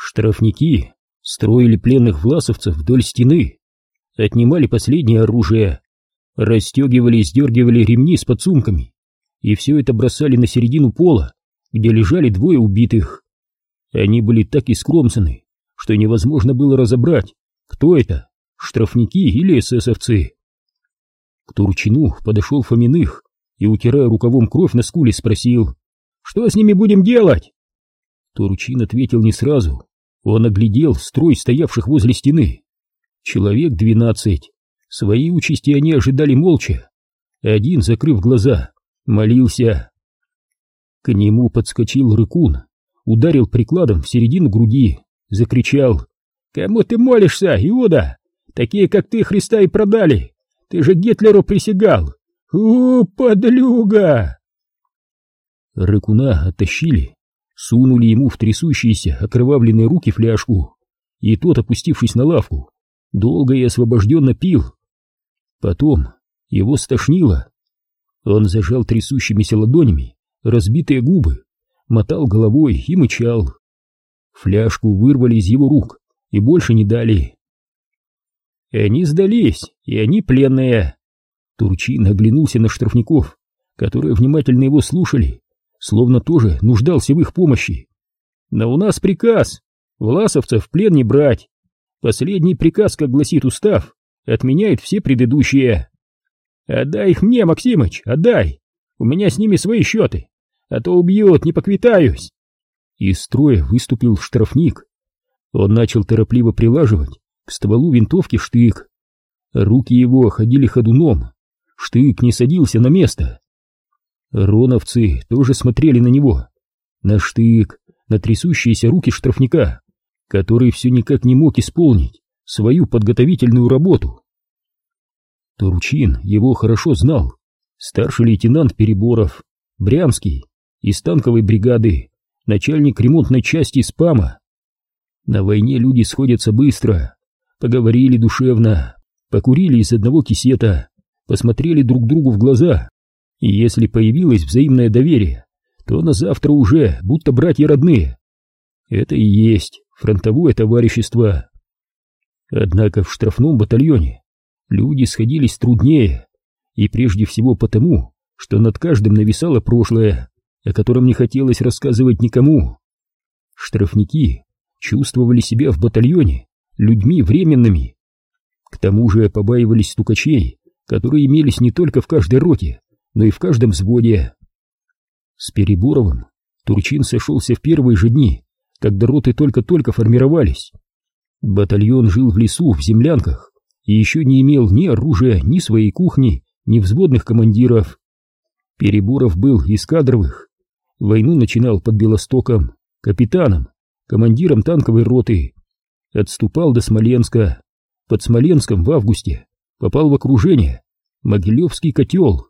Штрафники строили пленных власовцев вдоль стены, отнимали последнее оружие, расстегивали и сдергивали ремни с подсумками, и все это бросали на середину пола, где лежали двое убитых. Они были так искромсаны, что невозможно было разобрать, кто это, штрафники или эсэсовцы. К Турчину подошел Фоминых и, утирая рукавом кровь на скуле, спросил, «Что с ними будем делать?» Турчин ответил не сразу. Он оглядел строй стоявших возле стены. Человек двенадцать. Свои участи они ожидали молча. Один, закрыв глаза, молился. К нему подскочил рыкун, ударил прикладом в середину груди, закричал. «Кому ты молишься, Иуда? Такие, как ты, Христа и продали! Ты же Гитлеру присягал! О, подлюга!» Рыкуна оттащили, сунули ему в трясущиеся окровавленные руки фляжку, и тот, опустившись на лавку, долго и освобожденно пил. Потом его стошнило. Он зажал трясущимися ладонями разбитые губы, мотал головой и мычал. Фляжку вырвали из его рук и больше не дали. Они сдались, и они пленные. Турчин оглянулся на штрафников, которые внимательно его слушали, словно тоже нуждался в их помощи. Но у нас приказ власовцев в плен не брать. Последний приказ, как гласит устав, отменяет все предыдущие. Отдай их мне, Максимыч, отдай. У меня с ними свои счеты, а то убьют, не поквитаюсь. Из строя выступил штрафник. Он начал торопливо прилаживать к стволу винтовки штык. Руки его ходили ходуном, штык не садился на место. Роновцы тоже смотрели на него, на штык, на трясущиеся руки штрафника, который все никак не мог исполнить свою подготовительную работу. Турчин его хорошо знал, старший лейтенант Переборов, Брянский, из танковой бригады, начальник ремонтной части СПАМа. На войне люди сходятся быстро, поговорили душевно, покурили из одного кисета, посмотрели друг другу в глаза, и если появилось взаимное доверие, то на завтра уже будто братья родные. Это и есть фронтовое товарищество. Однако в штрафном батальоне люди сходились труднее, и прежде всего потому, что над каждым нависало прошлое, о котором не хотелось рассказывать никому. Штрафники чувствовали себя в батальоне людьми временными. К тому же побаивались стукачей, которые имелись не только в каждой роте, но и в каждом взводе. С Переборовым Турчин сошелся в первые же дни, когда роты только-только формировались. Батальон жил в лесу, в землянках, и еще не имел ни оружия, ни своей кухни, ни взводных командиров. Переборов был из кадровых. Войну начинал под Белостоком, капитаном, командиром танковой роты. Отступал до Смоленска. Под Смоленском в августе попал в окружение Могилевский котел.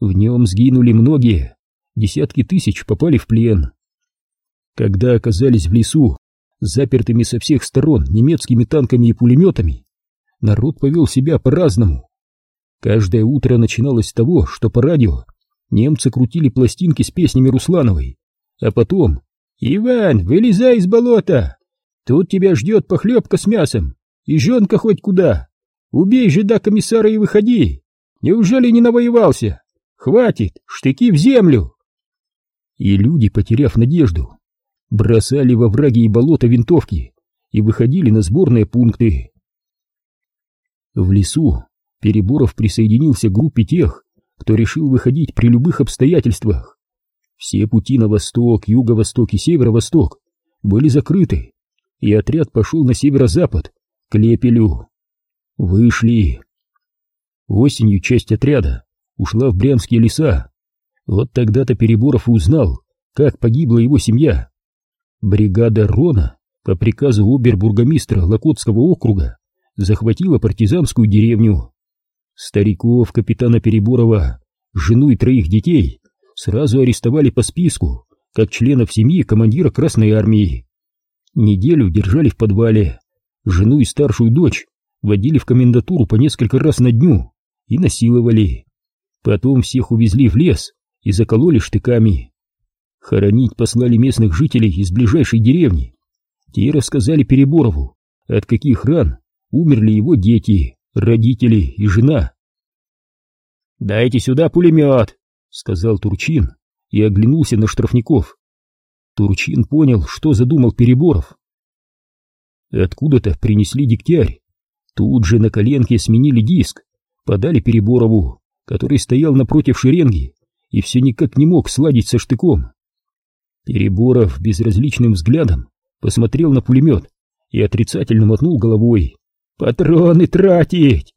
В нем сгинули многие, десятки тысяч попали в плен. Когда оказались в лесу, запертыми со всех сторон немецкими танками и пулеметами, народ повел себя по-разному. Каждое утро начиналось с того, что по радио немцы крутили пластинки с песнями Руслановой, а потом «Иван, вылезай из болота! Тут тебя ждет похлебка с мясом, и жонка хоть куда! Убей жида комиссара и выходи! Неужели не навоевался? Хватит, штыки в землю!» И люди, потеряв надежду, бросали во враги и болота винтовки и выходили на сборные пункты. В лесу Переборов присоединился к группе тех, кто решил выходить при любых обстоятельствах. Все пути на восток, юго-восток и северо-восток были закрыты, и отряд пошел на северо-запад, к Лепелю. Вышли. Осенью часть отряда ушла в Брянские леса. Вот тогда-то Переборов узнал, как погибла его семья. Бригада Рона по приказу обербургомистра Локотского округа захватила партизанскую деревню. Стариков капитана Переборова, жену и троих детей сразу арестовали по списку, как членов семьи командира Красной Армии. Неделю держали в подвале, жену и старшую дочь водили в комендатуру по несколько раз на дню и насиловали. Потом всех увезли в лес и закололи штыками. Хоронить послали местных жителей из ближайшей деревни. Те рассказали Переборову, от каких ран умерли его дети, родители и жена. «Дайте сюда пулемет!» — сказал Турчин и оглянулся на штрафников. Турчин понял, что задумал Переборов. Откуда-то принесли дегтярь. Тут же на коленке сменили диск, подали Переборову, который стоял напротив шеренги и все никак не мог сладить со штыком. Переборов безразличным взглядом посмотрел на пулемет и отрицательно мотнул головой. «Патроны тратить!»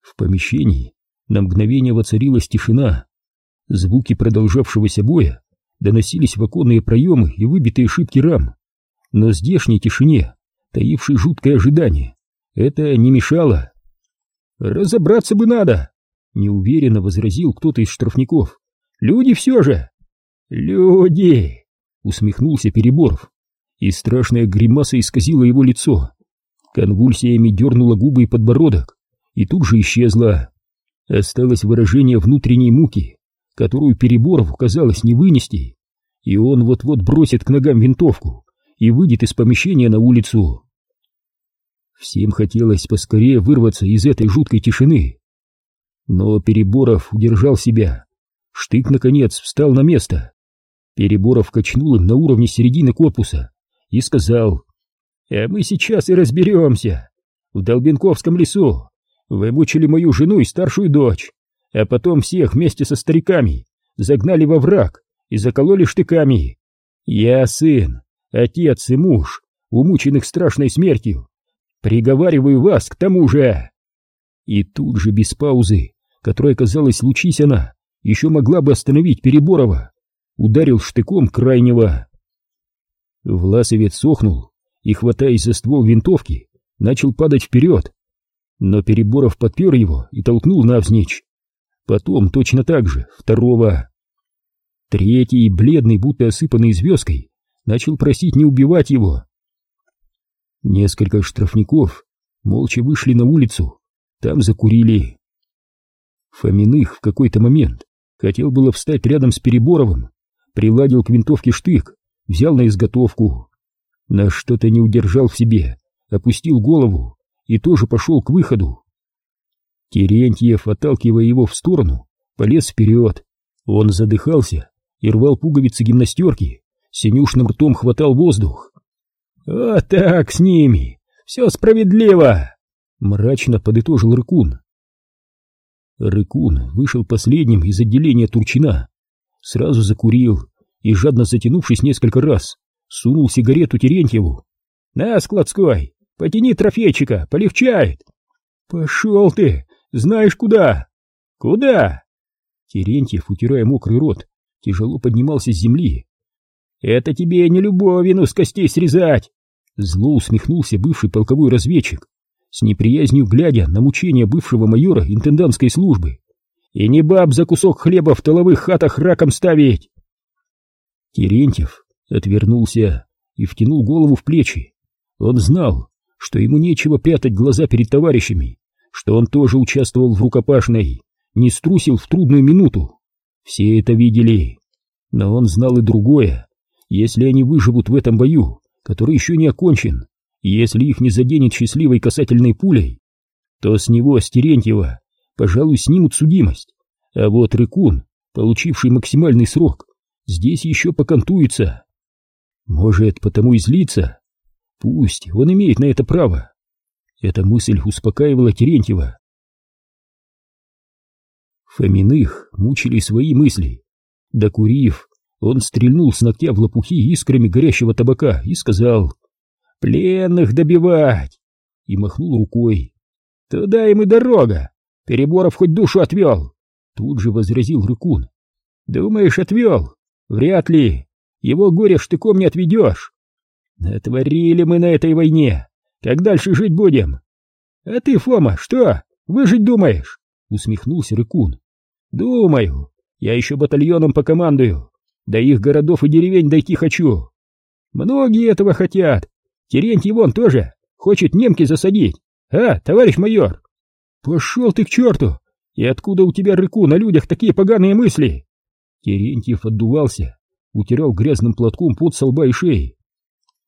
В помещении на мгновение воцарилась тишина. Звуки продолжавшегося боя доносились в оконные проемы и выбитые шибки рам. Но здешней тишине, таившей жуткое ожидание, это не мешало. «Разобраться бы надо!» — неуверенно возразил кто-то из штрафников. «Люди все же!» «Люди!» — усмехнулся Переборов, и страшная гримаса исказила его лицо. Конвульсиями дернула губы и подбородок, и тут же исчезла. Осталось выражение внутренней муки, которую Переборову казалось не вынести, и он вот-вот бросит к ногам винтовку и выйдет из помещения на улицу. Всем хотелось поскорее вырваться из этой жуткой тишины. Но Переборов удержал себя. Штык, наконец, встал на место. Переборов качнул им на уровне середины корпуса и сказал, «А мы сейчас и разберемся. В Долбенковском лесу вы мучили мою жену и старшую дочь, а потом всех вместе со стариками загнали во враг и закололи штыками. Я сын, отец и муж, умученных страшной смертью, Приговариваю вас к тому же!» И тут же без паузы, которая, казалось, лучись она, еще могла бы остановить Переборова, ударил штыком крайнего. Власовец сохнул и, хватаясь за ствол винтовки, начал падать вперед. Но Переборов подпер его и толкнул навзничь. Потом точно так же, второго. Третий, бледный, будто осыпанный звездкой, начал просить не убивать его, Несколько штрафников молча вышли на улицу, там закурили. Фоминых в какой-то момент хотел было встать рядом с Переборовым, приладил к винтовке штык, взял на изготовку. На что-то не удержал в себе, опустил голову и тоже пошел к выходу. Терентьев, отталкивая его в сторону, полез вперед. Он задыхался и рвал пуговицы гимнастерки, синюшным ртом хватал воздух. «Вот так с ними! Все справедливо!» — мрачно подытожил Рыкун. Рыкун вышел последним из отделения Турчина, сразу закурил и, жадно затянувшись несколько раз, сунул сигарету Терентьеву. «На, складской, потяни трофейчика, полегчает!» «Пошел ты! Знаешь куда?» «Куда?» Терентьев, утирая мокрый рот, тяжело поднимался с земли это тебе не любовину с костей срезать!» Зло усмехнулся бывший полковой разведчик, с неприязнью глядя на мучения бывшего майора интендантской службы. «И не баб за кусок хлеба в толовых хатах раком ставить!» Терентьев отвернулся и втянул голову в плечи. Он знал, что ему нечего прятать глаза перед товарищами, что он тоже участвовал в рукопашной, не струсил в трудную минуту. Все это видели, но он знал и другое. Если они выживут в этом бою, который еще не окончен, если их не заденет счастливой касательной пулей, то с него, с Терентьева, пожалуй, снимут судимость. А вот Рыкун, получивший максимальный срок, здесь еще покантуется. Может, потому и злится? Пусть, он имеет на это право. Эта мысль успокаивала Терентьева. Фоминых мучили свои мысли. Докурив, он стрельнул с ногтя в лопухи искрами горящего табака и сказал «Пленных добивать!» и махнул рукой. «Туда им и дорога! Переборов хоть душу отвел!» Тут же возразил Рыкун. «Думаешь, отвел? Вряд ли! Его горе штыком не отведешь! Натворили мы на этой войне! Как дальше жить будем?» «А ты, Фома, что, выжить думаешь?» Усмехнулся Рыкун. «Думаю, я еще батальоном покомандую, до их городов и деревень дойти хочу. Многие этого хотят. Терентий вон тоже хочет немки засадить. А, товарищ майор? Пошел ты к черту! И откуда у тебя, рыку, на людях такие поганые мысли? Терентьев отдувался, утирал грязным платком под со лба и шеи.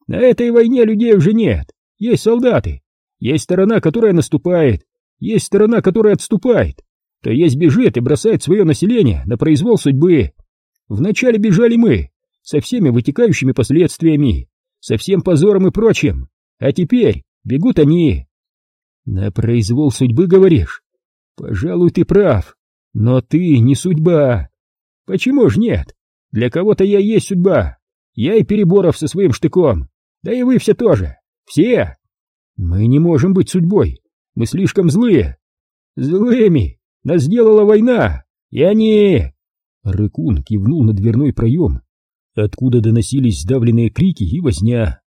На этой войне людей уже нет. Есть солдаты. Есть сторона, которая наступает. Есть сторона, которая отступает. То есть бежит и бросает свое население на произвол судьбы. Вначале бежали мы, со всеми вытекающими последствиями, со всем позором и прочим. А теперь бегут они. На произвол судьбы, говоришь? Пожалуй, ты прав. Но ты не судьба. Почему ж нет? Для кого-то я есть судьба. Я и Переборов со своим штыком. Да и вы все тоже. Все. Мы не можем быть судьбой. Мы слишком злые. Злыми нас сделала война. И они... Рыкун кивнул на дверной проем, откуда доносились сдавленные крики и возня.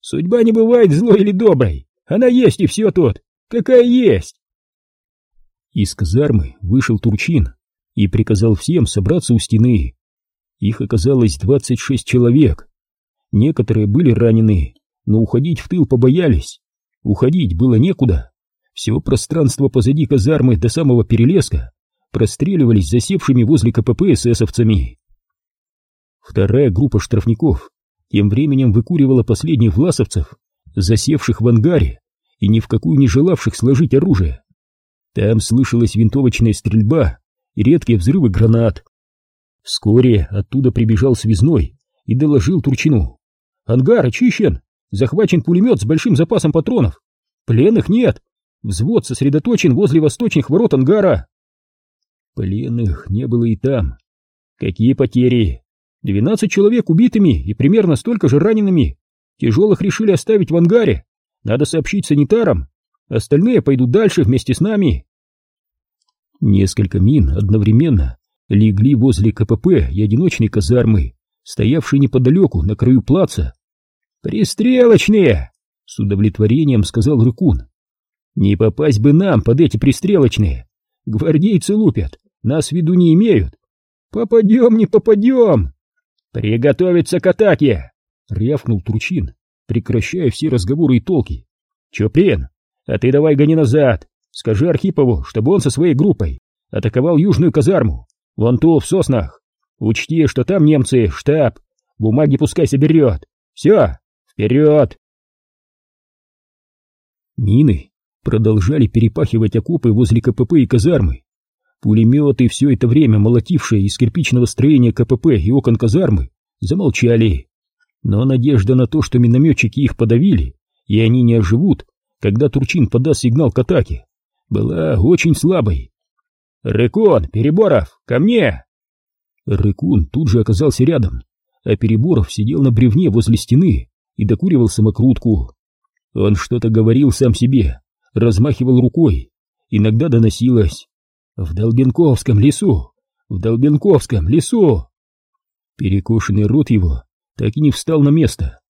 Судьба не бывает злой или доброй. Она есть и все тут. Какая есть. Из казармы вышел Турчин и приказал всем собраться у стены. Их оказалось двадцать шесть человек. Некоторые были ранены, но уходить в тыл побоялись. Уходить было некуда. Все пространство позади казармы до самого перелеска простреливались засевшими возле КПП эсэсовцами. Вторая группа штрафников тем временем выкуривала последних власовцев, засевших в ангаре и ни в какую не желавших сложить оружие. Там слышалась винтовочная стрельба и редкие взрывы гранат. Вскоре оттуда прибежал связной и доложил Турчину. «Ангар очищен! Захвачен пулемет с большим запасом патронов! Пленных нет! Взвод сосредоточен возле восточных ворот ангара!» Пленных не было и там. Какие потери? Двенадцать человек убитыми и примерно столько же ранеными. Тяжелых решили оставить в ангаре. Надо сообщить санитарам. Остальные пойдут дальше вместе с нами. Несколько мин одновременно легли возле КПП и одиночной казармы, стоявшей неподалеку на краю плаца. «Пристрелочные!» — с удовлетворением сказал Рыкун. «Не попасть бы нам под эти пристрелочные! Гвардейцы лупят, нас в виду не имеют. Попадем, не попадем. Приготовиться к атаке, рявкнул Турчин, прекращая все разговоры и толки. Чоприн, а ты давай гони назад. Скажи Архипову, чтобы он со своей группой атаковал южную казарму, вон ту в соснах. Учти, что там немцы, штаб. Бумаги пускай соберет. Все, вперед! Мины продолжали перепахивать окопы возле КПП и казармы. Пулеметы, все это время молотившие из кирпичного строения КПП и окон казармы, замолчали. Но надежда на то, что минометчики их подавили, и они не оживут, когда Турчин подаст сигнал к атаке, была очень слабой. «Рыкун, Переборов, ко мне!» Рыкун тут же оказался рядом, а Переборов сидел на бревне возле стены и докуривал самокрутку. Он что-то говорил сам себе, размахивал рукой, иногда доносилось в Долбенковском лесу! В Долбенковском лесу!» Перекошенный рот его так и не встал на место.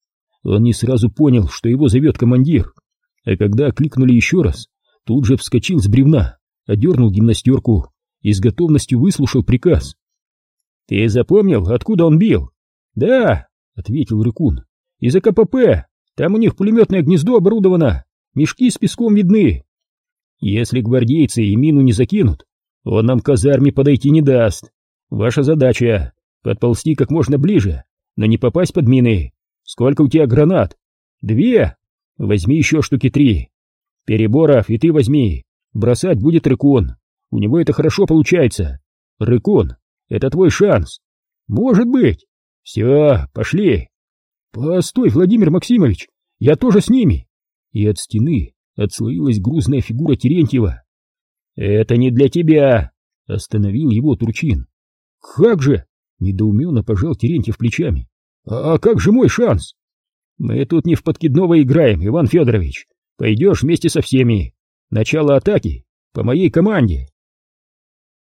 Он не сразу понял, что его зовет командир, а когда кликнули еще раз, тут же вскочил с бревна, одернул гимнастерку и с готовностью выслушал приказ. «Ты запомнил, откуда он бил?» «Да», — ответил Рыкун, — «из АКПП, там у них пулеметное гнездо оборудовано, мешки с песком видны. Если гвардейцы и мину не закинут, он нам к казарме подойти не даст. Ваша задача — подползти как можно ближе, но не попасть под мины. Сколько у тебя гранат? Две? Возьми еще штуки три. Переборов и ты возьми. Бросать будет Рыкон. У него это хорошо получается. Рыкон, это твой шанс. Может быть. Все, пошли. Постой, Владимир Максимович, я тоже с ними. И от стены отслоилась грузная фигура Терентьева. «Это не для тебя!» — остановил его Турчин. «Как же?» — недоуменно пожал Терентьев плечами. «А, «А как же мой шанс?» «Мы тут не в подкидного играем, Иван Федорович. Пойдешь вместе со всеми. Начало атаки по моей команде.